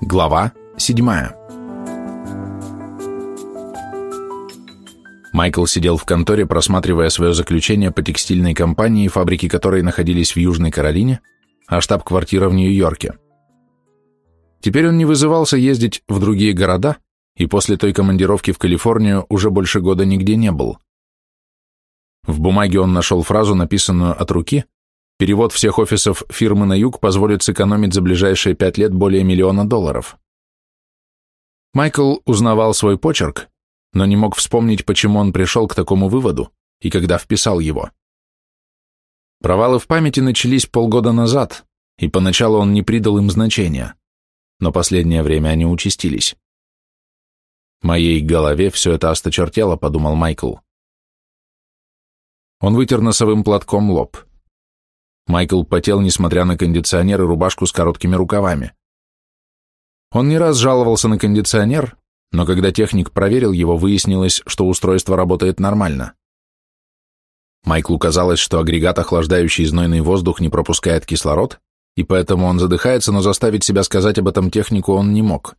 Глава 7 Майкл сидел в конторе, просматривая свое заключение по текстильной компании, фабрики которой находились в Южной Каролине, а штаб-квартира в Нью-Йорке. Теперь он не вызывался ездить в другие города, и после той командировки в Калифорнию уже больше года нигде не был. В бумаге он нашел фразу, написанную от руки, перевод всех офисов фирмы на юг позволит сэкономить за ближайшие пять лет более миллиона долларов. Майкл узнавал свой почерк, но не мог вспомнить, почему он пришел к такому выводу и когда вписал его. Провалы в памяти начались полгода назад, и поначалу он не придал им значения, но последнее время они участились. «Моей голове все это осточертело», — подумал Майкл. Он вытер носовым платком лоб. Майкл потел, несмотря на кондиционер и рубашку с короткими рукавами. Он не раз жаловался на кондиционер, но когда техник проверил его, выяснилось, что устройство работает нормально. Майклу казалось, что агрегат, охлаждающий знойный воздух, не пропускает кислород, и поэтому он задыхается, но заставить себя сказать об этом технику он не мог.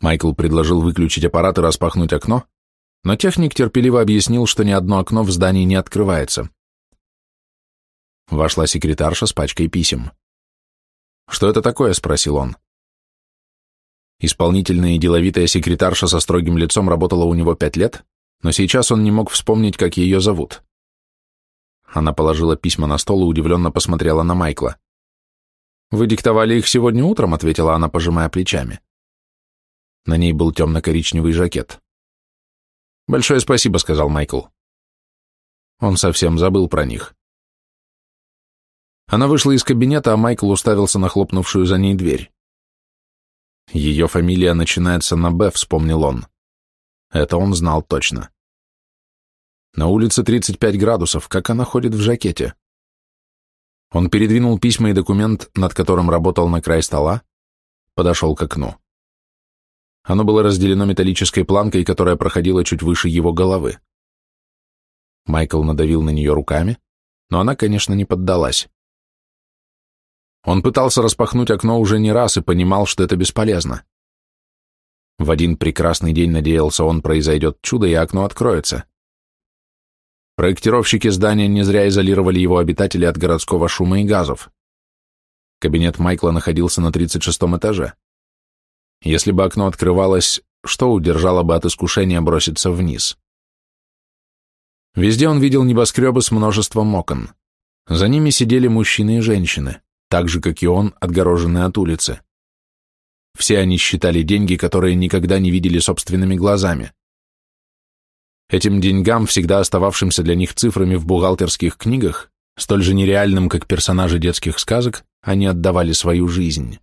Майкл предложил выключить аппарат и распахнуть окно, но техник терпеливо объяснил, что ни одно окно в здании не открывается. Вошла секретарша с пачкой писем. «Что это такое?» — спросил он. Исполнительная и деловитая секретарша со строгим лицом работала у него пять лет, но сейчас он не мог вспомнить, как ее зовут. Она положила письма на стол и удивленно посмотрела на Майкла. «Вы диктовали их сегодня утром?» — ответила она, пожимая плечами. На ней был темно-коричневый жакет. «Большое спасибо», — сказал Майкл. Он совсем забыл про них. Она вышла из кабинета, а Майкл уставился на хлопнувшую за ней дверь. Ее фамилия начинается на «Б», вспомнил он. Это он знал точно. На улице 35 градусов, как она ходит в жакете? Он передвинул письма и документ, над которым работал на край стола, подошел к окну. Оно было разделено металлической планкой, которая проходила чуть выше его головы. Майкл надавил на нее руками, но она, конечно, не поддалась. Он пытался распахнуть окно уже не раз и понимал, что это бесполезно. В один прекрасный день надеялся он, произойдет чудо, и окно откроется. Проектировщики здания не зря изолировали его обитателей от городского шума и газов. Кабинет Майкла находился на 36 этаже. Если бы окно открывалось, что удержало бы от искушения броситься вниз? Везде он видел небоскребы с множеством окон. За ними сидели мужчины и женщины так же, как и он, отгороженный от улицы. Все они считали деньги, которые никогда не видели собственными глазами. Этим деньгам, всегда остававшимся для них цифрами в бухгалтерских книгах, столь же нереальным, как персонажи детских сказок, они отдавали свою жизнь.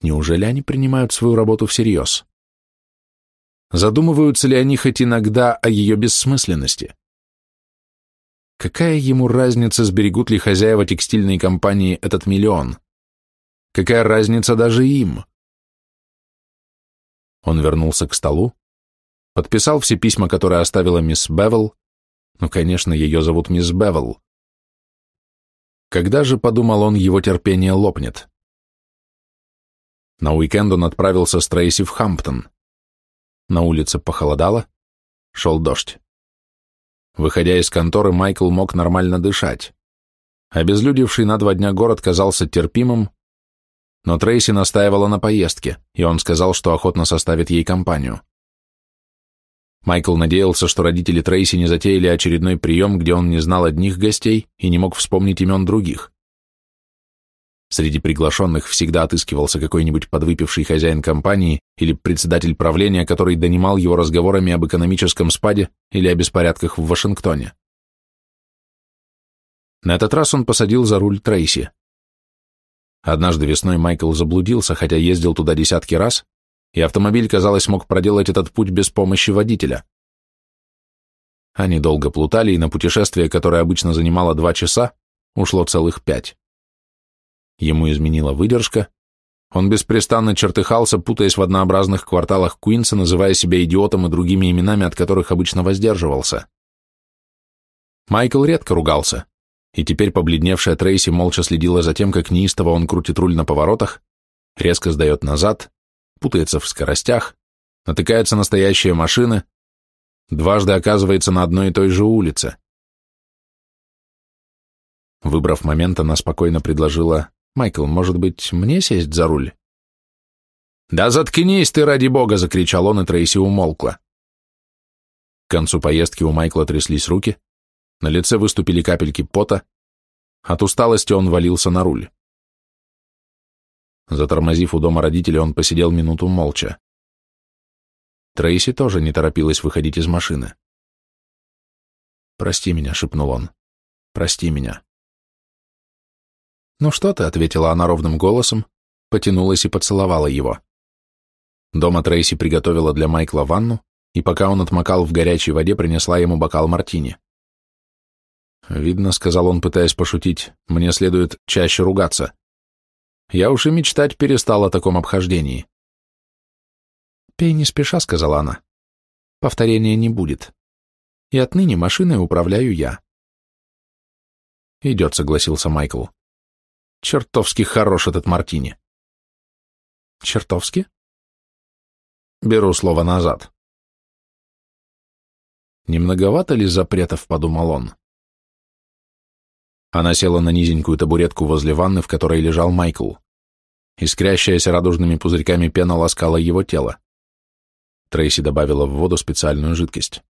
Неужели они принимают свою работу всерьез? Задумываются ли они хоть иногда о ее бессмысленности? Какая ему разница, сберегут ли хозяева текстильной компании этот миллион? Какая разница даже им? Он вернулся к столу, подписал все письма, которые оставила мисс Бевел. Ну, конечно, ее зовут мисс Бевел. Когда же, подумал он, его терпение лопнет? На уикенд он отправился с Трейси в Хамптон. На улице похолодало, шел дождь. Выходя из конторы, Майкл мог нормально дышать. Обезлюдевший на два дня город казался терпимым, но Трейси настаивала на поездке, и он сказал, что охотно составит ей компанию. Майкл надеялся, что родители Трейси не затеяли очередной прием, где он не знал одних гостей и не мог вспомнить имен других. Среди приглашенных всегда отыскивался какой-нибудь подвыпивший хозяин компании или председатель правления, который донимал его разговорами об экономическом спаде или о беспорядках в Вашингтоне. На этот раз он посадил за руль Трейси. Однажды весной Майкл заблудился, хотя ездил туда десятки раз, и автомобиль, казалось, мог проделать этот путь без помощи водителя. Они долго плутали, и на путешествие, которое обычно занимало два часа, ушло целых пять. Ему изменила выдержка. Он беспрестанно чертыхался, путаясь в однообразных кварталах Куинса, называя себя идиотом и другими именами, от которых обычно воздерживался. Майкл редко ругался, и теперь побледневшая Трейси молча следила за тем, как неистово он крутит руль на поворотах, резко сдает назад, путается в скоростях, натыкается на стоящие машины, дважды оказывается на одной и той же улице. Выбрав момент, она спокойно предложила, «Майкл, может быть, мне сесть за руль?» «Да заткнись ты, ради бога!» — закричал он, и Трейси умолкла. К концу поездки у Майкла тряслись руки, на лице выступили капельки пота, от усталости он валился на руль. Затормозив у дома родителей, он посидел минуту молча. Трейси тоже не торопилась выходить из машины. «Прости меня», — шепнул он. «Прости меня». «Ну что ты?» — ответила она ровным голосом, потянулась и поцеловала его. Дома Трейси приготовила для Майкла ванну, и пока он отмокал в горячей воде, принесла ему бокал мартини. «Видно», — сказал он, пытаясь пошутить, — «мне следует чаще ругаться. Я уж и мечтать перестал о таком обхождении». «Пей не спеша», — сказала она. «Повторения не будет. И отныне машиной управляю я». «Идет», — согласился Майкл. «Чертовски хорош этот мартини». «Чертовски?» «Беру слово назад». «Немноговато ли запретов?» — подумал он. Она села на низенькую табуретку возле ванны, в которой лежал Майкл. Искрящаяся радужными пузырьками пена ласкала его тело. Трейси добавила в воду специальную жидкость.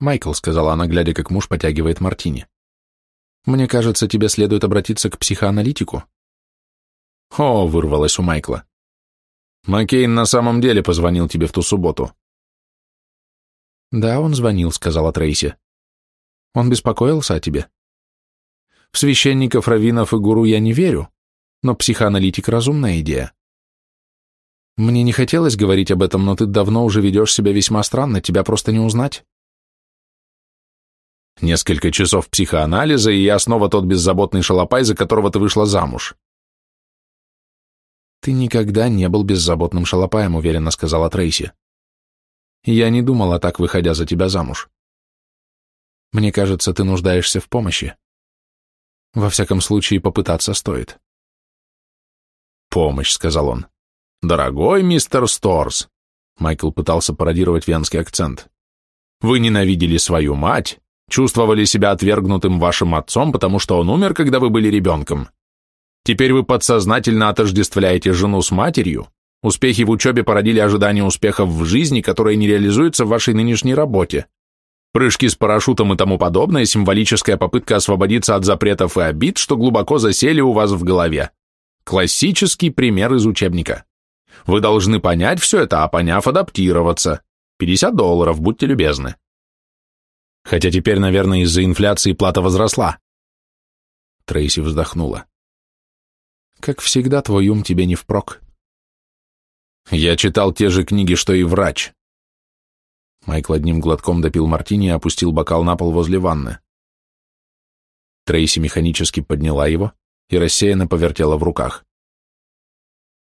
«Майкл», — сказала она, глядя, как муж потягивает мартини, — «мне кажется, тебе следует обратиться к психоаналитику». «О», — вырвалось у Майкла. «Маккейн на самом деле позвонил тебе в ту субботу». «Да, он звонил», — сказала Трейси. «Он беспокоился о тебе?» В священников, раввинов и гуру я не верю, но психоаналитик – разумная идея. Мне не хотелось говорить об этом, но ты давно уже ведешь себя весьма странно, тебя просто не узнать. Несколько часов психоанализа, и я снова тот беззаботный шалопай, за которого ты вышла замуж. Ты никогда не был беззаботным шалопаем, уверенно сказала Трейси. Я не думала так, выходя за тебя замуж. Мне кажется, ты нуждаешься в помощи. Во всяком случае, попытаться стоит. «Помощь», — сказал он. «Дорогой мистер Сторс», — Майкл пытался пародировать венский акцент, «вы ненавидели свою мать, чувствовали себя отвергнутым вашим отцом, потому что он умер, когда вы были ребенком. Теперь вы подсознательно отождествляете жену с матерью, успехи в учебе породили ожидание успехов в жизни, которые не реализуются в вашей нынешней работе. Прыжки с парашютом и тому подобное – символическая попытка освободиться от запретов и обид, что глубоко засели у вас в голове. Классический пример из учебника. Вы должны понять все это, а поняв, адаптироваться. 50 долларов, будьте любезны. Хотя теперь, наверное, из-за инфляции плата возросла. Трейси вздохнула. Как всегда, твой ум тебе не впрок. Я читал те же книги, что и врач. Майкл одним глотком допил мартини и опустил бокал на пол возле ванны. Трейси механически подняла его и рассеянно повертела в руках.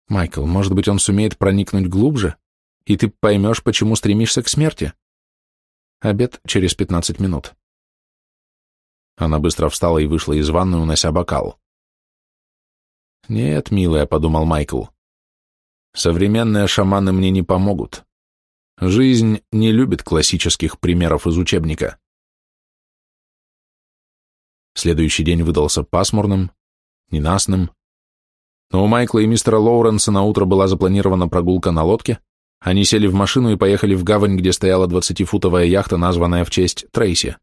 «Майкл, может быть, он сумеет проникнуть глубже, и ты поймешь, почему стремишься к смерти?» Обед через пятнадцать минут. Она быстро встала и вышла из ванны, унося бокал. «Нет, милая», — подумал Майкл, — «современные шаманы мне не помогут. Жизнь не любит классических примеров из учебника. Следующий день выдался пасмурным, ненастным, но у Майкла и мистера Лоуренса на утро была запланирована прогулка на лодке, они сели в машину и поехали в гавань, где стояла двадцатифутовая яхта, названная в честь Трейси.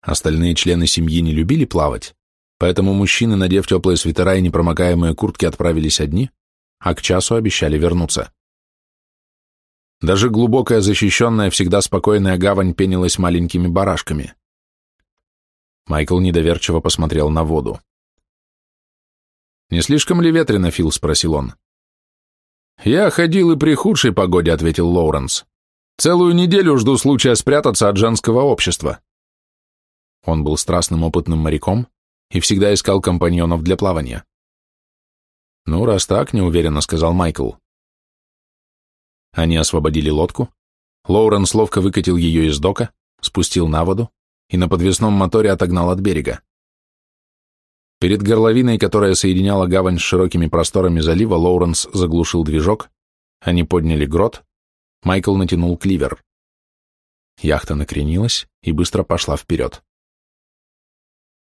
Остальные члены семьи не любили плавать, поэтому мужчины, надев теплые свитера и непромокаемые куртки, отправились одни, а к часу обещали вернуться. Даже глубокая, защищенная, всегда спокойная гавань пенилась маленькими барашками. Майкл недоверчиво посмотрел на воду. «Не слишком ли ветрено, Фил?» — спросил он. «Я ходил и при худшей погоде», — ответил Лоуренс. «Целую неделю жду случая спрятаться от женского общества». Он был страстным опытным моряком и всегда искал компаньонов для плавания. «Ну, раз так, неуверенно», — сказал Майкл. Они освободили лодку. Лоуренс ловко выкатил ее из дока, спустил на воду и на подвесном моторе отогнал от берега. Перед горловиной, которая соединяла гавань с широкими просторами залива, Лоуренс заглушил движок, они подняли грот, Майкл натянул кливер. Яхта накренилась и быстро пошла вперед.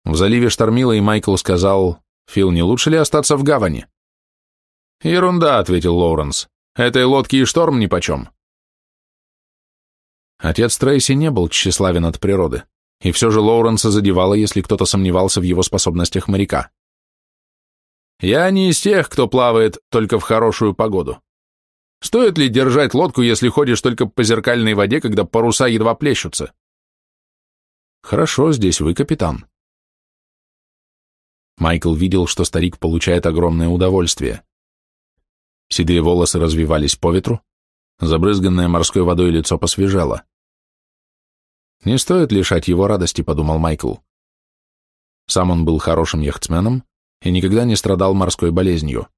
В заливе штормило, и Майкл сказал, «Фил, не лучше ли остаться в гавани?» «Ерунда», — ответил Лоуренс. «Этой лодки и шторм нипочем». Отец Трейси не был тщеславен от природы, и все же Лоуренса задевало, если кто-то сомневался в его способностях моряка. «Я не из тех, кто плавает только в хорошую погоду. Стоит ли держать лодку, если ходишь только по зеркальной воде, когда паруса едва плещутся?» «Хорошо, здесь вы капитан», Майкл видел, что старик получает огромное удовольствие. Седые волосы развивались по ветру, забрызганное морской водой лицо посвежело. «Не стоит лишать его радости», — подумал Майкл. Сам он был хорошим яхтсменом и никогда не страдал морской болезнью.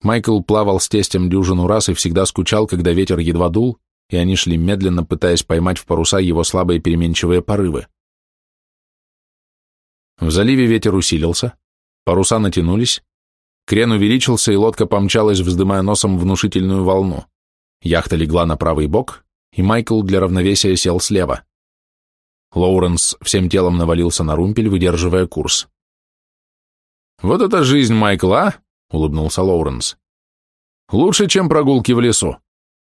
Майкл плавал с тестем дюжину раз и всегда скучал, когда ветер едва дул, и они шли медленно, пытаясь поймать в паруса его слабые переменчивые порывы. В заливе ветер усилился, паруса натянулись, крен увеличился, и лодка помчалась, вздымая носом внушительную волну. Яхта легла на правый бок, и Майкл для равновесия сел слева. Лоуренс всем телом навалился на румпель, выдерживая курс. «Вот это жизнь, Майкл, а?» — улыбнулся Лоуренс. «Лучше, чем прогулки в лесу.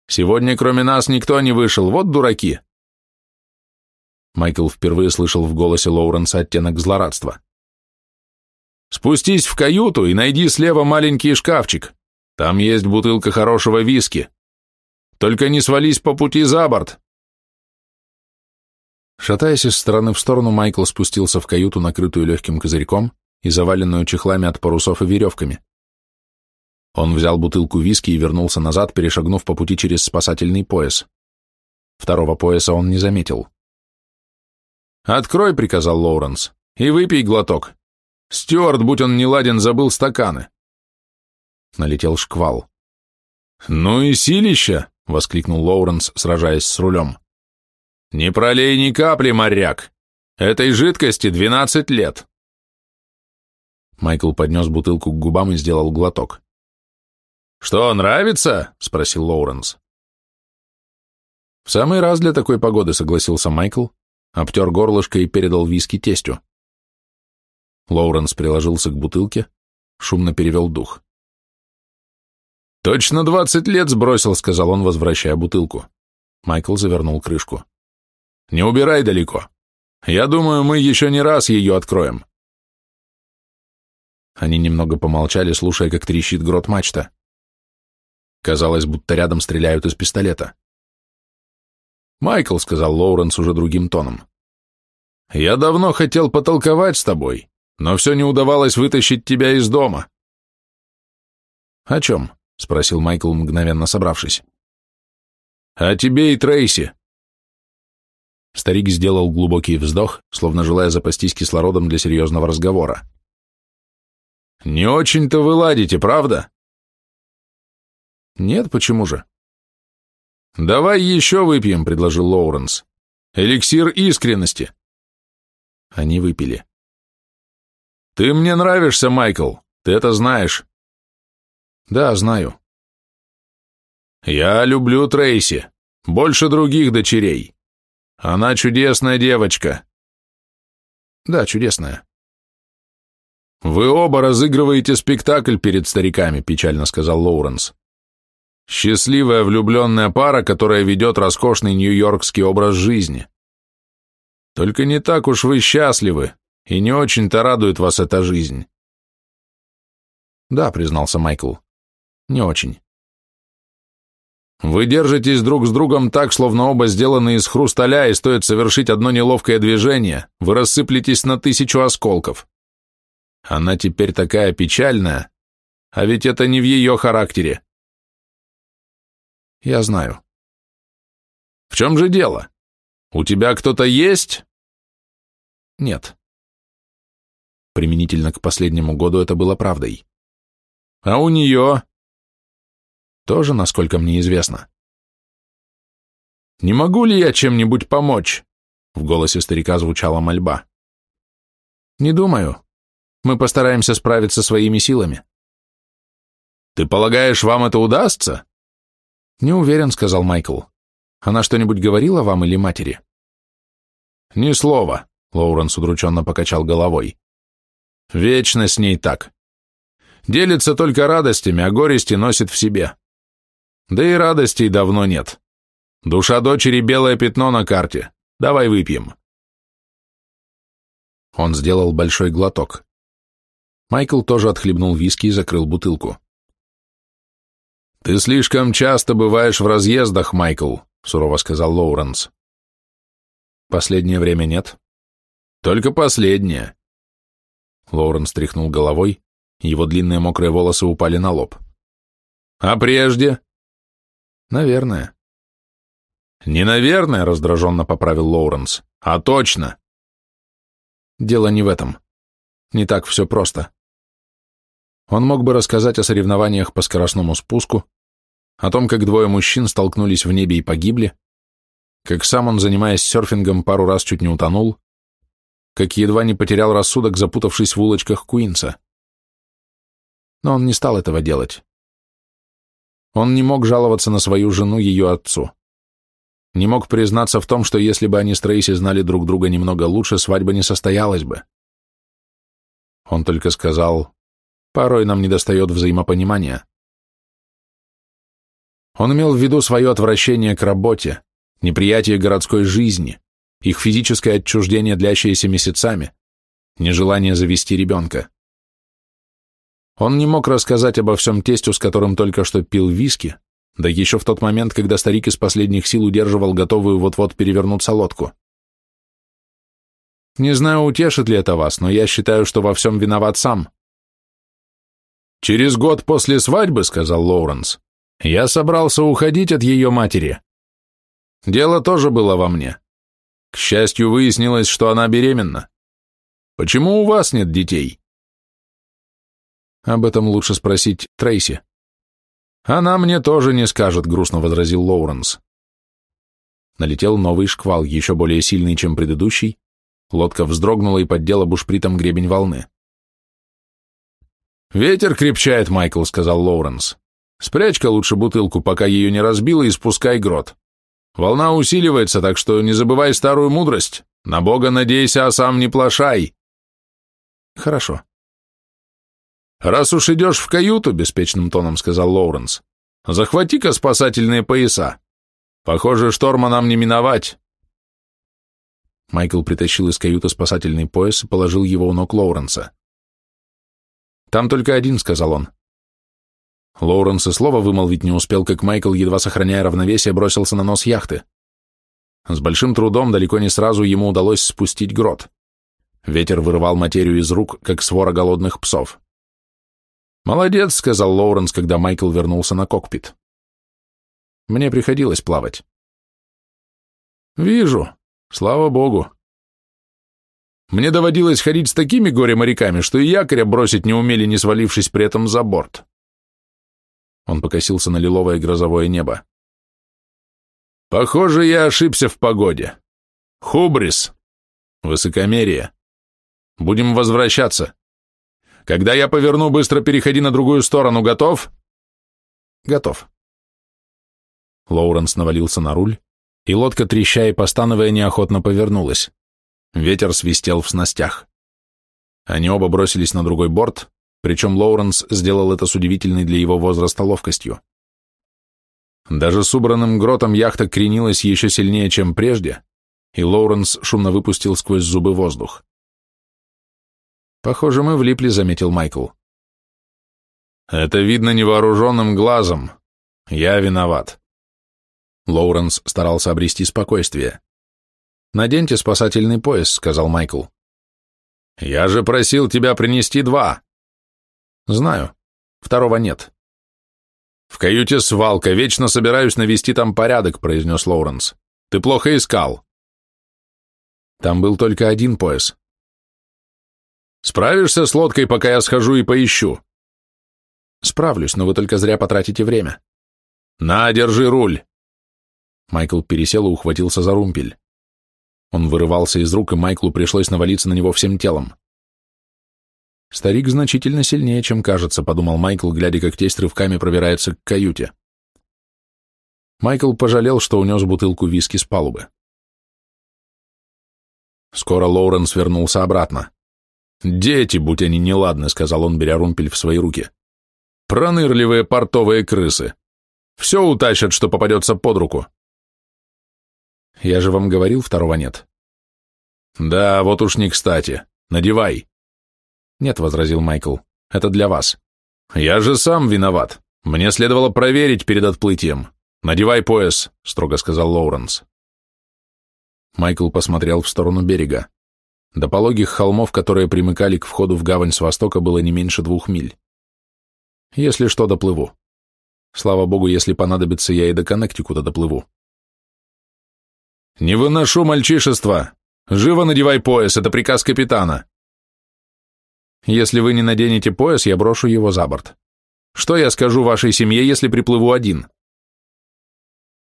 Сегодня кроме нас никто не вышел, вот дураки. Майкл впервые слышал в голосе Лоуренса оттенок злорадства. «Спустись в каюту и найди слева маленький шкафчик. Там есть бутылка хорошего виски. Только не свались по пути за борт». Шатаясь из стороны в сторону, Майкл спустился в каюту, накрытую легким козырьком и заваленную чехлами от парусов и веревками. Он взял бутылку виски и вернулся назад, перешагнув по пути через спасательный пояс. Второго пояса он не заметил. «Открой», — приказал Лоуренс, — «и выпей глоток. Стюарт, будь он неладен, забыл стаканы». Налетел шквал. «Ну и силища!» — воскликнул Лоуренс, сражаясь с рулем. «Не пролей ни капли, моряк! Этой жидкости двенадцать лет!» Майкл поднес бутылку к губам и сделал глоток. «Что, нравится?» — спросил Лоуренс. «В самый раз для такой погоды», — согласился Майкл, обтер горлышко и передал виски тестю. Лоуренс приложился к бутылке, шумно перевел дух. «Точно двадцать лет сбросил», — сказал он, возвращая бутылку. Майкл завернул крышку. «Не убирай далеко. Я думаю, мы еще не раз ее откроем». Они немного помолчали, слушая, как трещит грот мачта. Казалось, будто рядом стреляют из пистолета. «Майкл», — сказал Лоуренс уже другим тоном, — «я давно хотел потолковать с тобой, но все не удавалось вытащить тебя из дома». «О чем?» — спросил Майкл, мгновенно собравшись. «О тебе и Трейси». Старик сделал глубокий вздох, словно желая запастись кислородом для серьезного разговора. «Не очень-то вы ладите, правда?» «Нет, почему же?» «Давай еще выпьем», — предложил Лоуренс. «Эликсир искренности». Они выпили. «Ты мне нравишься, Майкл, ты это знаешь». «Да, знаю». «Я люблю Трейси, больше других дочерей. Она чудесная девочка». «Да, чудесная». «Вы оба разыгрываете спектакль перед стариками», — печально сказал Лоуренс. Счастливая влюбленная пара, которая ведет роскошный нью-йоркский образ жизни. Только не так уж вы счастливы, и не очень-то радует вас эта жизнь. Да, признался Майкл, не очень. Вы держитесь друг с другом так, словно оба сделаны из хрусталя, и стоит совершить одно неловкое движение, вы рассыплетесь на тысячу осколков. Она теперь такая печальная, а ведь это не в ее характере. Я знаю. В чем же дело? У тебя кто-то есть? Нет. Применительно к последнему году это было правдой. А у нее? Тоже, насколько мне известно. Не могу ли я чем-нибудь помочь? В голосе старика звучала мольба. «Не думаю. Мы постараемся справиться своими силами». «Ты полагаешь, вам это удастся?» «Не уверен», — сказал Майкл. «Она что-нибудь говорила вам или матери?» «Ни слова», — Лоуренс удрученно покачал головой. «Вечно с ней так. Делится только радостями, а горести носит в себе. Да и радостей давно нет. Душа дочери — белое пятно на карте. Давай выпьем». Он сделал большой глоток. Майкл тоже отхлебнул виски и закрыл бутылку. «Ты слишком часто бываешь в разъездах, Майкл», — сурово сказал Лоуренс. «Последнее время нет». «Только последнее». Лоуренс тряхнул головой, его длинные мокрые волосы упали на лоб. «А прежде?» «Наверное». «Не наверное», — раздраженно поправил Лоуренс, — «а точно». Дело не в этом. Не так все просто. Он мог бы рассказать о соревнованиях по скоростному спуску, о том, как двое мужчин столкнулись в небе и погибли, как сам он, занимаясь серфингом, пару раз чуть не утонул, как едва не потерял рассудок, запутавшись в улочках Куинса. Но он не стал этого делать. Он не мог жаловаться на свою жену ее отцу. Не мог признаться в том, что если бы они с Трейси знали друг друга немного лучше, свадьба не состоялась бы. Он только сказал, порой нам недостает взаимопонимания. Он имел в виду свое отвращение к работе, неприятие городской жизни, их физическое отчуждение, длящееся месяцами, нежелание завести ребенка. Он не мог рассказать обо всем тестю, с которым только что пил виски, да еще в тот момент, когда старик из последних сил удерживал готовую вот-вот перевернуться лодку. Не знаю, утешит ли это вас, но я считаю, что во всем виноват сам. «Через год после свадьбы, — сказал Лоуренс, — я собрался уходить от ее матери. Дело тоже было во мне. К счастью, выяснилось, что она беременна. Почему у вас нет детей?» Об этом лучше спросить Трейси. «Она мне тоже не скажет», — грустно возразил Лоуренс. Налетел новый шквал, еще более сильный, чем предыдущий. Лодка вздрогнула и поддела бушпритом гребень волны. «Ветер крепчает, Майкл», — сказал Лоуренс. «Спрячь-ка лучше бутылку, пока ее не разбило, и спускай грот. Волна усиливается, так что не забывай старую мудрость. На Бога надейся, а сам не плашай». «Хорошо», «Раз уж идешь в каюту», — беспечным тоном сказал Лоуренс, — «захвати-ка спасательные пояса. Похоже, шторма нам не миновать». Майкл притащил из каюты спасательный пояс и положил его у ног Лоуренса. «Там только один», — сказал он. Лоуренс и слова вымолвить не успел, как Майкл, едва сохраняя равновесие, бросился на нос яхты. С большим трудом, далеко не сразу, ему удалось спустить грот. Ветер вырывал материю из рук, как свора голодных псов. «Молодец», — сказал Лоуренс, когда Майкл вернулся на кокпит. «Мне приходилось плавать». «Вижу. Слава богу. Мне доводилось ходить с такими горе-моряками, что и якоря бросить не умели, не свалившись при этом за борт». Он покосился на лиловое грозовое небо. «Похоже, я ошибся в погоде. Хубрис. Высокомерие. Будем возвращаться. Когда я поверну, быстро переходи на другую сторону. Готов? Готов. Лоуренс навалился на руль, и лодка, треща и постановая, неохотно повернулась. Ветер свистел в снастях. Они оба бросились на другой борт, причем Лоуренс сделал это с удивительной для его возраста ловкостью. Даже с убранным гротом яхта кренилась еще сильнее, чем прежде, и Лоуренс шумно выпустил сквозь зубы воздух. «Похоже, мы влипли», — заметил Майкл. «Это видно невооруженным глазом. Я виноват». Лоуренс старался обрести спокойствие. «Наденьте спасательный пояс», — сказал Майкл. «Я же просил тебя принести два». «Знаю. Второго нет». «В каюте свалка, вечно собираюсь навести там порядок», — произнес Лоуренс. «Ты плохо искал». «Там был только один пояс. Справишься с лодкой, пока я схожу и поищу?» «Справлюсь, но вы только зря потратите время». «На, держи руль!» Майкл пересел и ухватился за румпель. Он вырывался из рук, и Майклу пришлось навалиться на него всем телом. «Старик значительно сильнее, чем кажется», — подумал Майкл, глядя, как тесть рывками пробирается к каюте. Майкл пожалел, что унес бутылку виски с палубы. Скоро Лоуренс вернулся обратно. «Дети, будь они неладны», — сказал он, беря румпель в свои руки. «Пронырливые портовые крысы. Все утащат, что попадется под руку». «Я же вам говорил, второго нет». «Да, вот уж не кстати. Надевай». «Нет», — возразил Майкл, — «это для вас». «Я же сам виноват. Мне следовало проверить перед отплытием. Надевай пояс», — строго сказал Лоуренс. Майкл посмотрел в сторону берега. До пологих холмов, которые примыкали к входу в гавань с востока, было не меньше двух миль. Если что, доплыву. Слава богу, если понадобится, я и до Коннектикута доплыву. «Не выношу мальчишества! Живо надевай пояс, это приказ капитана!» «Если вы не наденете пояс, я брошу его за борт. Что я скажу вашей семье, если приплыву один?»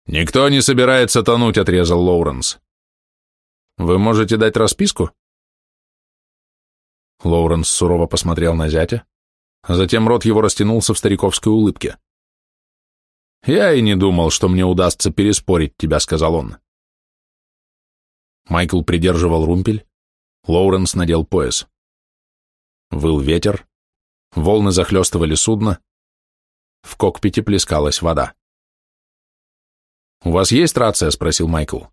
«Никто не собирается тонуть», — отрезал Лоуренс. «Вы можете дать расписку?» Лоуренс сурово посмотрел на зятя, затем рот его растянулся в стариковской улыбке. «Я и не думал, что мне удастся переспорить тебя», — сказал он. Майкл придерживал румпель, Лоуренс надел пояс. Выл ветер, волны захлестывали судно, в кокпите плескалась вода. «У вас есть рация?» — спросил Майкл.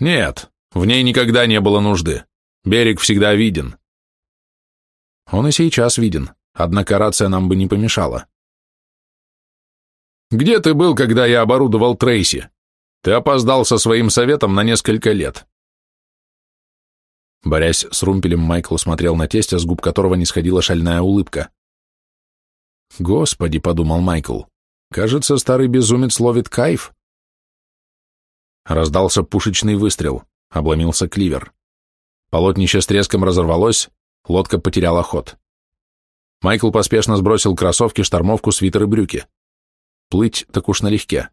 «Нет, в ней никогда не было нужды. Берег всегда виден. Он и сейчас виден, однако рация нам бы не помешала. Где ты был, когда я оборудовал Трейси? Ты опоздал со своим советом на несколько лет. Борясь с румпелем, Майкл смотрел на тестя, с губ которого не сходила шальная улыбка. «Господи», — подумал Майкл, — «кажется, старый безумец ловит кайф». Раздался пушечный выстрел, обломился кливер. Полотнище с треском разорвалось, Лодка потеряла ход. Майкл поспешно сбросил кроссовки, штормовку, свитер и брюки. Плыть так уж налегке.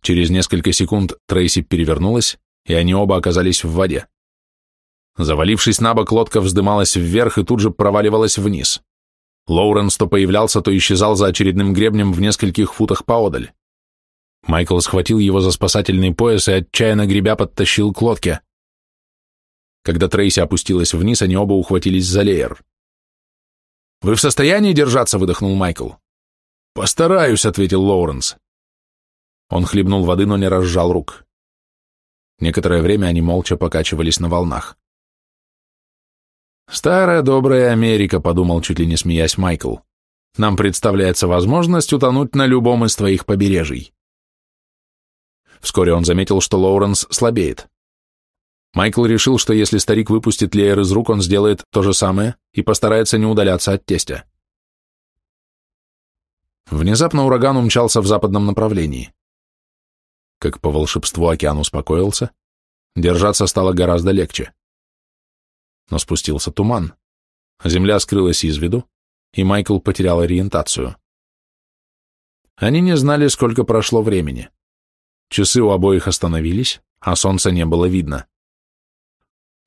Через несколько секунд Трейси перевернулась, и они оба оказались в воде. Завалившись на бок, лодка вздымалась вверх и тут же проваливалась вниз. Лоуренс то появлялся, то исчезал за очередным гребнем в нескольких футах поодаль. Майкл схватил его за спасательный пояс и, отчаянно гребя, подтащил к лодке. Когда Трейси опустилась вниз, они оба ухватились за леер. «Вы в состоянии держаться?» — выдохнул Майкл. «Постараюсь», — ответил Лоуренс. Он хлебнул воды, но не разжал рук. Некоторое время они молча покачивались на волнах. «Старая добрая Америка», — подумал, чуть ли не смеясь Майкл. «Нам представляется возможность утонуть на любом из твоих побережий». Вскоре он заметил, что Лоуренс слабеет. Майкл решил, что если старик выпустит Леер из рук, он сделает то же самое и постарается не удаляться от тестя. Внезапно ураган умчался в западном направлении. Как по волшебству океан успокоился, держаться стало гораздо легче. Но спустился туман, земля скрылась из виду, и Майкл потерял ориентацию. Они не знали, сколько прошло времени. Часы у обоих остановились, а солнца не было видно.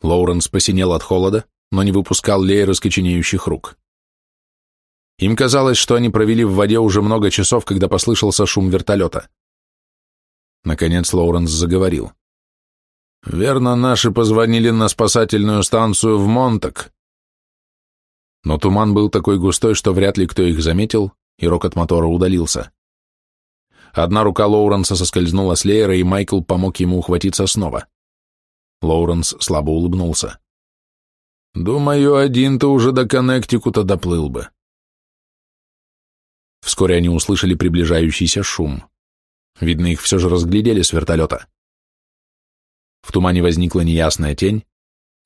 Лоуренс посинел от холода, но не выпускал Леер из рук. Им казалось, что они провели в воде уже много часов, когда послышался шум вертолета. Наконец Лоуренс заговорил. «Верно, наши позвонили на спасательную станцию в Монтак». Но туман был такой густой, что вряд ли кто их заметил, и рокот мотора удалился. Одна рука Лоуренса соскользнула с Леера, и Майкл помог ему ухватиться снова. Лоуренс слабо улыбнулся. «Думаю, один ты уже до Коннектикута доплыл бы». Вскоре они услышали приближающийся шум. Видно, их все же разглядели с вертолета. В тумане возникла неясная тень.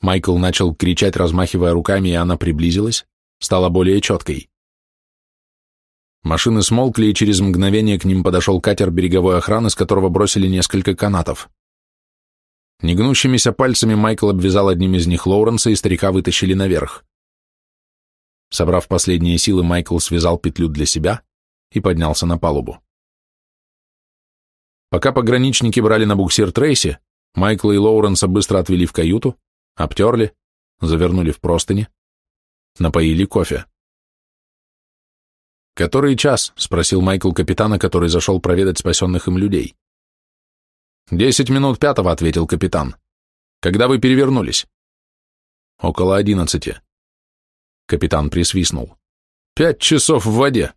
Майкл начал кричать, размахивая руками, и она приблизилась, стала более четкой. Машины смолкли, и через мгновение к ним подошел катер береговой охраны, с которого бросили несколько канатов. Негнущимися пальцами Майкл обвязал одним из них Лоуренса, и старика вытащили наверх. Собрав последние силы, Майкл связал петлю для себя и поднялся на палубу. Пока пограничники брали на буксир Трейси, Майкла и Лоуренса быстро отвели в каюту, обтерли, завернули в простыни, напоили кофе. «Который час?» — спросил Майкл капитана, который зашел проведать спасенных им людей. «Десять минут пятого», — ответил капитан. «Когда вы перевернулись?» «Около одиннадцати». Капитан присвистнул. «Пять часов в воде!»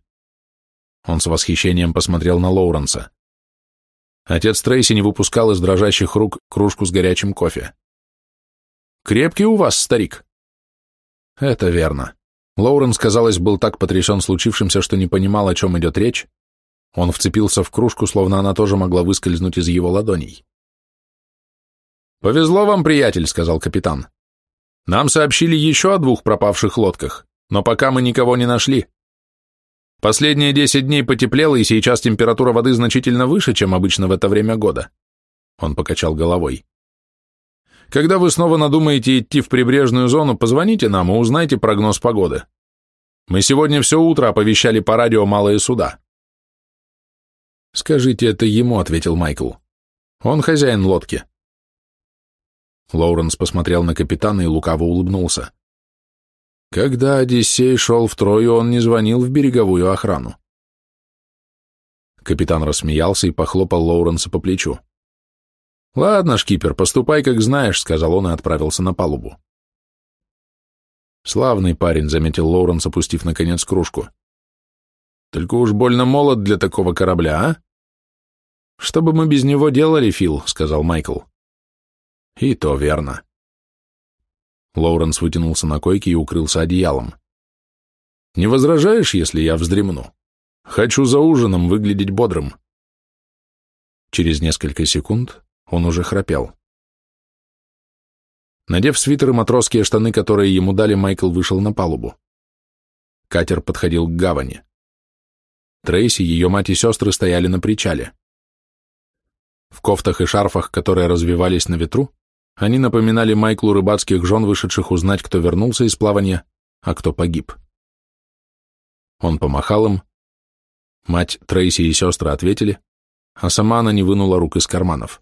Он с восхищением посмотрел на Лоуренса. Отец Трейси не выпускал из дрожащих рук кружку с горячим кофе. «Крепкий у вас, старик?» «Это верно». Лоуренс, казалось, был так потрясен случившимся, что не понимал, о чем идет речь. Он вцепился в кружку, словно она тоже могла выскользнуть из его ладоней. «Повезло вам, приятель», — сказал капитан. «Нам сообщили еще о двух пропавших лодках, но пока мы никого не нашли. Последние десять дней потеплело, и сейчас температура воды значительно выше, чем обычно в это время года. Он покачал головой. Когда вы снова надумаете идти в прибрежную зону, позвоните нам и узнайте прогноз погоды. Мы сегодня все утро оповещали по радио малые суда. Скажите это ему, ответил Майкл. Он хозяин лодки. Лоуренс посмотрел на капитана и лукаво улыбнулся. Когда Одиссей шел в Трою, он не звонил в береговую охрану. Капитан рассмеялся и похлопал Лоуренса по плечу. «Ладно, шкипер, поступай, как знаешь», — сказал он и отправился на палубу. «Славный парень», — заметил Лоуренс, опустив, наконец, кружку. «Только уж больно молод для такого корабля, а?» «Что бы мы без него делали, Фил?» — сказал Майкл. «И то верно». Лоуренс вытянулся на койке и укрылся одеялом. «Не возражаешь, если я вздремну? Хочу за ужином выглядеть бодрым». Через несколько секунд он уже храпел. Надев свитер и матросские штаны, которые ему дали, Майкл вышел на палубу. Катер подходил к гавани. Трейси, ее мать и сестры стояли на причале. В кофтах и шарфах, которые развивались на ветру, они напоминали Майклу рыбацких жен, вышедших узнать, кто вернулся из плавания, а кто погиб. Он помахал им. Мать, Трейси и сестры ответили, а сама она не вынула рук из карманов.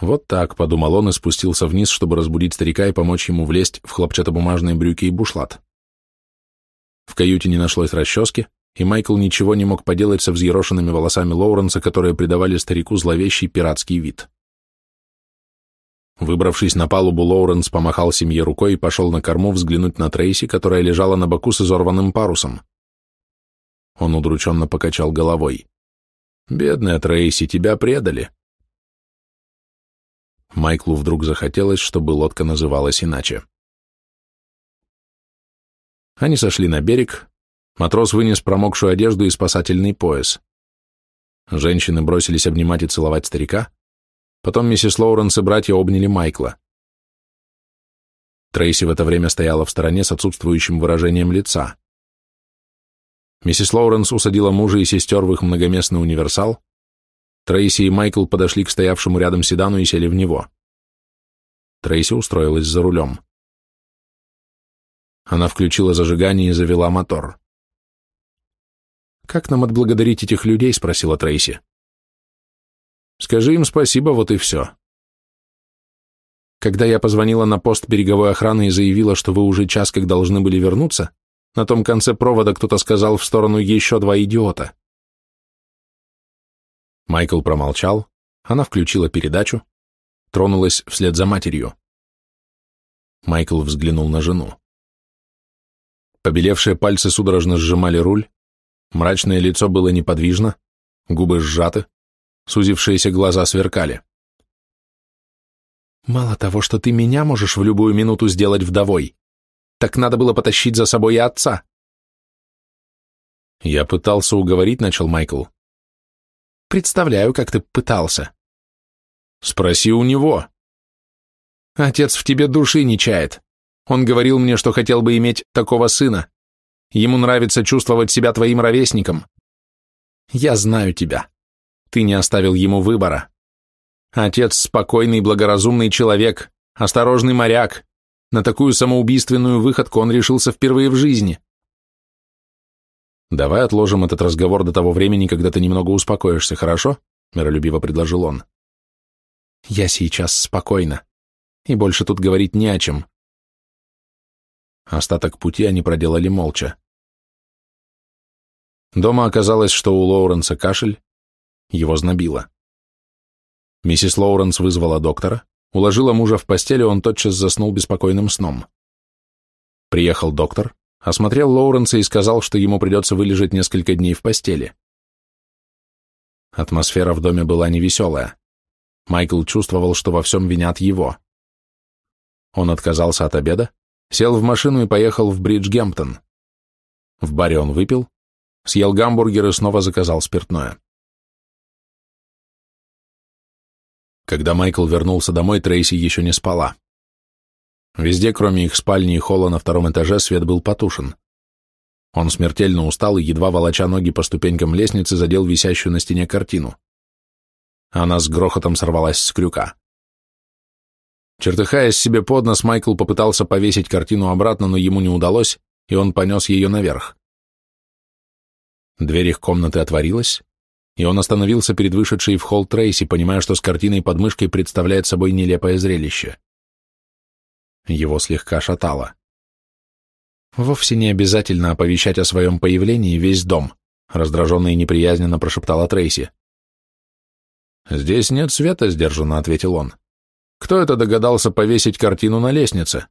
Вот так, подумал он и спустился вниз, чтобы разбудить старика и помочь ему влезть в хлопчатобумажные брюки и бушлат. В каюте не нашлось расчески, и Майкл ничего не мог поделать со взъерошенными волосами Лоуренса, которые придавали старику зловещий пиратский вид. Выбравшись на палубу, Лоуренс помахал семье рукой и пошел на корму взглянуть на Трейси, которая лежала на боку с изорванным парусом. Он удрученно покачал головой. «Бедная Трейси, тебя предали». Майклу вдруг захотелось, чтобы лодка называлась иначе. Они сошли на берег. Матрос вынес промокшую одежду и спасательный пояс. Женщины бросились обнимать и целовать старика, Потом миссис Лоуренс и братья обняли Майкла. Трейси в это время стояла в стороне с отсутствующим выражением лица. Миссис Лоуренс усадила мужа и сестер в их многоместный универсал. Трейси и Майкл подошли к стоявшему рядом седану и сели в него. Трейси устроилась за рулем. Она включила зажигание и завела мотор. «Как нам отблагодарить этих людей?» — спросила Трейси. Скажи им спасибо, вот и все. Когда я позвонила на пост береговой охраны и заявила, что вы уже час как должны были вернуться, на том конце провода кто-то сказал в сторону еще два идиота. Майкл промолчал, она включила передачу, тронулась вслед за матерью. Майкл взглянул на жену. Побелевшие пальцы судорожно сжимали руль, мрачное лицо было неподвижно, губы сжаты, Сузившиеся глаза сверкали. «Мало того, что ты меня можешь в любую минуту сделать вдовой, так надо было потащить за собой и отца». «Я пытался уговорить», — начал Майкл. «Представляю, как ты пытался». «Спроси у него». «Отец в тебе души не чает. Он говорил мне, что хотел бы иметь такого сына. Ему нравится чувствовать себя твоим ровесником. Я знаю тебя. Ты не оставил ему выбора. Отец спокойный, благоразумный человек, осторожный моряк. На такую самоубийственную выходку он решился впервые в жизни. «Давай отложим этот разговор до того времени, когда ты немного успокоишься, хорошо?» — миролюбиво предложил он. Я сейчас спокойна, и больше тут говорить не о чем. Остаток пути они проделали молча. Дома оказалось, что у Лоуренса кашель, его знобило. Миссис Лоуренс вызвала доктора, уложила мужа в постель, и он тотчас заснул беспокойным сном. Приехал доктор, осмотрел Лоуренса и сказал, что ему придется вылежать несколько дней в постели. Атмосфера в доме была невеселая. Майкл чувствовал, что во всем винят его. Он отказался от обеда, сел в машину и поехал в Бриджгемптон. В баре он выпил, съел гамбургер и снова заказал спиртное. Когда Майкл вернулся домой, Трейси еще не спала. Везде, кроме их спальни и холла на втором этаже, свет был потушен. Он смертельно устал и, едва волоча ноги по ступенькам лестницы, задел висящую на стене картину. Она с грохотом сорвалась с крюка. Чертыхаясь себе под нос, Майкл попытался повесить картину обратно, но ему не удалось, и он понес ее наверх. Дверь их комнаты отворилась, и он остановился перед вышедшей в холл Трейси, понимая, что с картиной под мышкой представляет собой нелепое зрелище. Его слегка шатало. «Вовсе не обязательно оповещать о своем появлении весь дом», раздраженно и неприязненно прошептала Трейси. «Здесь нет света», — сдержанно ответил он. «Кто это догадался повесить картину на лестнице?»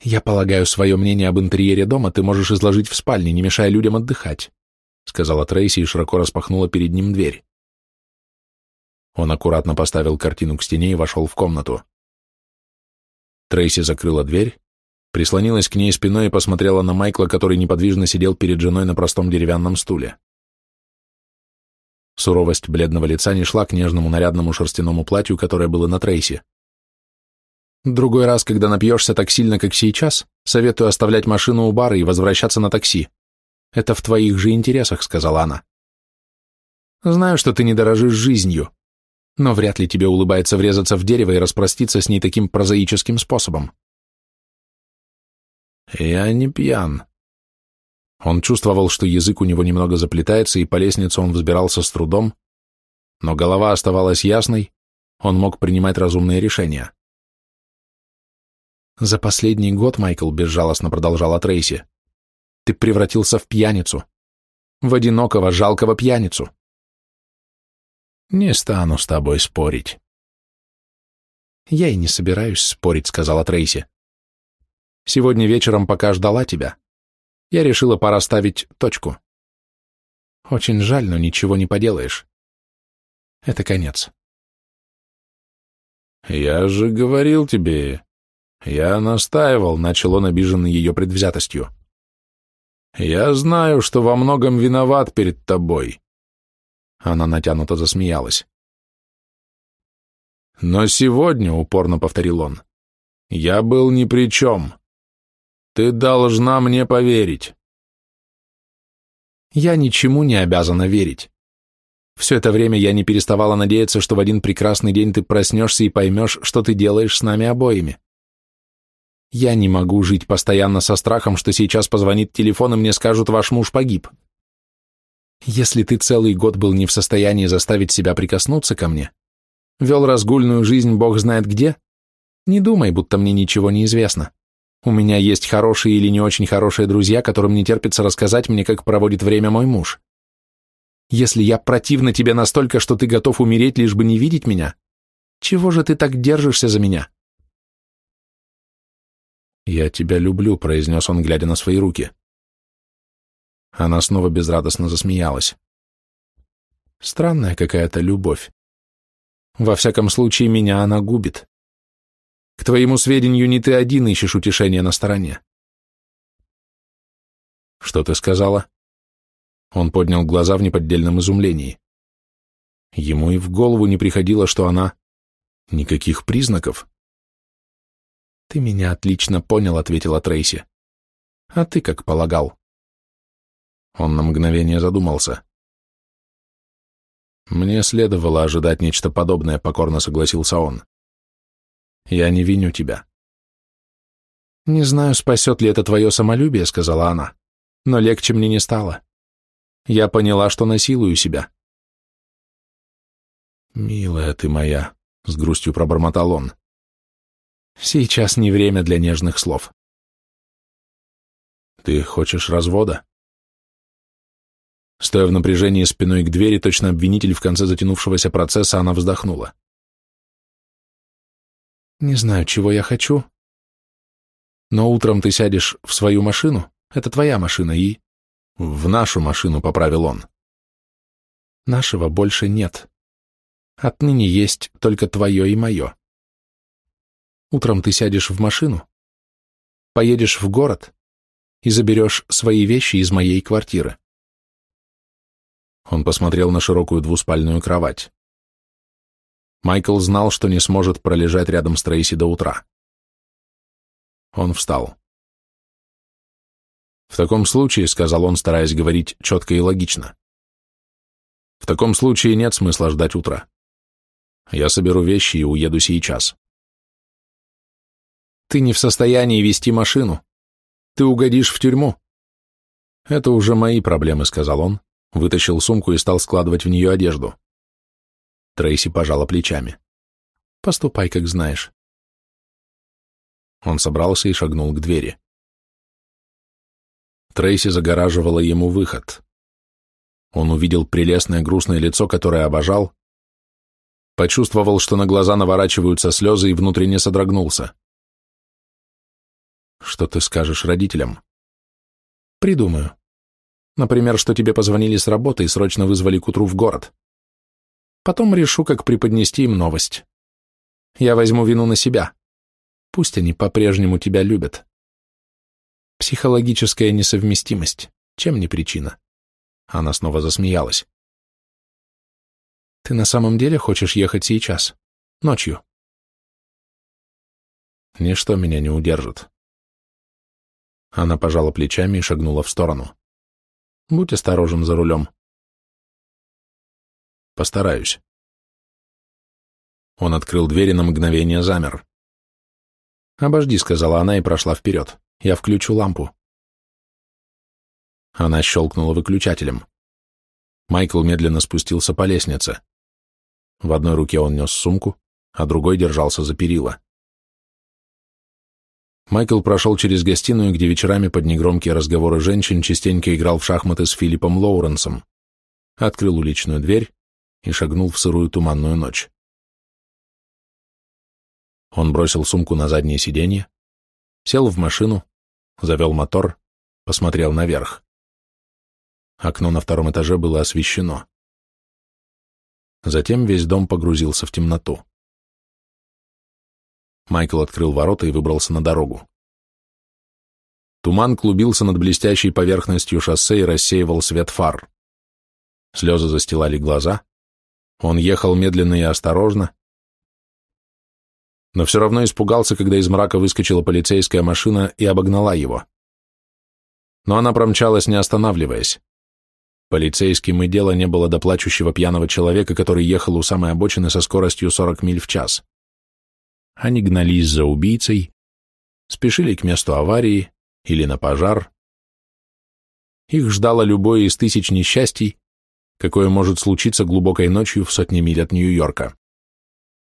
«Я полагаю, свое мнение об интерьере дома ты можешь изложить в спальне, не мешая людям отдыхать», — сказала Трейси и широко распахнула перед ним дверь. Он аккуратно поставил картину к стене и вошел в комнату. Трейси закрыла дверь, прислонилась к ней спиной и посмотрела на Майкла, который неподвижно сидел перед женой на простом деревянном стуле. Суровость бледного лица не шла к нежному нарядному шерстяному платью, которое было на Трейси. «Другой раз, когда напьешься так сильно, как сейчас, советую оставлять машину у бара и возвращаться на такси. Это в твоих же интересах», — сказала она. «Знаю, что ты не дорожишь жизнью, но вряд ли тебе улыбается врезаться в дерево и распроститься с ней таким прозаическим способом». «Я не пьян». Он чувствовал, что язык у него немного заплетается, и по лестнице он взбирался с трудом, но голова оставалась ясной, он мог принимать разумные решения. «За последний год, Майкл, безжалостно продолжала Трейси, ты превратился в пьяницу. В одинокого, жалкого пьяницу. Не стану с тобой спорить. Я и не собираюсь спорить, сказала Трейси. Сегодня вечером, пока ждала тебя, я решила пора ставить точку. Очень жаль, но ничего не поделаешь. Это конец. Я же говорил тебе, я настаивал, начал он обиженный ее предвзятостью. Я знаю, что во многом виноват перед тобой. Она натянуто засмеялась. Но сегодня, упорно повторил он, я был ни при чем. Ты должна мне поверить. Я ничему не обязана верить. Все это время я не переставала надеяться, что в один прекрасный день ты проснешься и поймешь, что ты делаешь с нами обоими. Я не могу жить постоянно со страхом, что сейчас позвонит телефон и мне скажут, ваш муж погиб. Если ты целый год был не в состоянии заставить себя прикоснуться ко мне, вел разгульную жизнь бог знает где, не думай, будто мне ничего не известно. У меня есть хорошие или не очень хорошие друзья, которым не терпится рассказать мне, как проводит время мой муж. Если я противна тебе настолько, что ты готов умереть, лишь бы не видеть меня, чего же ты так держишься за меня? «Я тебя люблю», — произнес он, глядя на свои руки. Она снова безрадостно засмеялась. Странная какая-то любовь. Во всяком случае, меня она губит. К твоему сведению, не ты один ищешь утешения на стороне. Что ты сказала? Он поднял глаза в неподдельном изумлении. Ему и в голову не приходило, что она... Никаких признаков. «Ты меня отлично понял», — ответила Трейси. «А ты как полагал?» Он на мгновение задумался. «Мне следовало ожидать нечто подобное», — покорно согласился он. «Я не виню тебя». «Не знаю, спасет ли это твое самолюбие», — сказала она, — «но легче мне не стало. Я поняла, что насилую себя». «Милая ты моя», — с грустью пробормотал он. «Сейчас не время для нежных слов». «Ты хочешь развода?» Стоя в напряжении спиной к двери, точно обвинитель в конце затянувшегося процесса, она вздохнула. «Не знаю, чего я хочу, но утром ты сядешь в свою машину, это твоя машина, и...» «В нашу машину», — поправил он. «Нашего больше нет. Отныне есть только твое и мое. Утром ты сядешь в машину, поедешь в город и заберешь свои вещи из моей квартиры. Он посмотрел на широкую двуспальную кровать. Майкл знал, что не сможет пролежать рядом с Трейси до утра. Он встал. «В таком случае», — сказал он, стараясь говорить четко и логично, «в таком случае нет смысла ждать утра. Я соберу вещи и уеду сейчас». «Ты не в состоянии вести машину. Ты угодишь в тюрьму». «Это уже мои проблемы», — сказал он, Вытащил сумку и стал складывать в нее одежду. Трейси пожала плечами. «Поступай, как знаешь». Он собрался и шагнул к двери. Трейси загораживала ему выход. Он увидел прелестное грустное лицо, которое обожал, почувствовал, что на глаза наворачиваются слезы и внутренне содрогнулся. «Что ты скажешь родителям?» «Придумаю», Например, что тебе позвонили с работы и срочно вызвали к утру в город. Потом решу, как преподнести им новость. Я возьму вину на себя. Пусть они по-прежнему тебя любят. Психологическая несовместимость. Чем не причина? Она снова засмеялась. Ты на самом деле хочешь ехать сейчас? Ночью? Ничто меня не удержит. Она пожала плечами и шагнула в сторону. Будь осторожен за рулем. Постараюсь. Он открыл дверь и на мгновение замер. «Обожди», — сказала она и прошла вперед. «Я включу лампу». Она щелкнула выключателем. Майкл медленно спустился по лестнице. В одной руке он нес сумку, а другой держался за перила. Майкл прошел через гостиную, где вечерами под негромкие разговоры женщин частенько играл в шахматы с Филиппом Лоуренсом, открыл уличную дверь и шагнул в сырую туманную ночь. Он бросил сумку на заднее сиденье, сел в машину, завел мотор, посмотрел наверх. Окно на втором этаже было освещено. Затем весь дом погрузился в темноту. Майкл открыл ворота и выбрался на дорогу. Туман клубился над блестящей поверхностью шоссе и рассеивал свет фар. Слезы застилали глаза. Он ехал медленно и осторожно, но все равно испугался, когда из мрака выскочила полицейская машина и обогнала его. Но она промчалась, не останавливаясь. Полицейским и дела не было до плачущего пьяного человека, который ехал у самой обочины со скоростью 40 миль в час. Они гнались за убийцей, спешили к месту аварии или на пожар. Их ждало любое из тысяч несчастий, какое может случиться глубокой ночью в сотне миль от Нью-Йорка.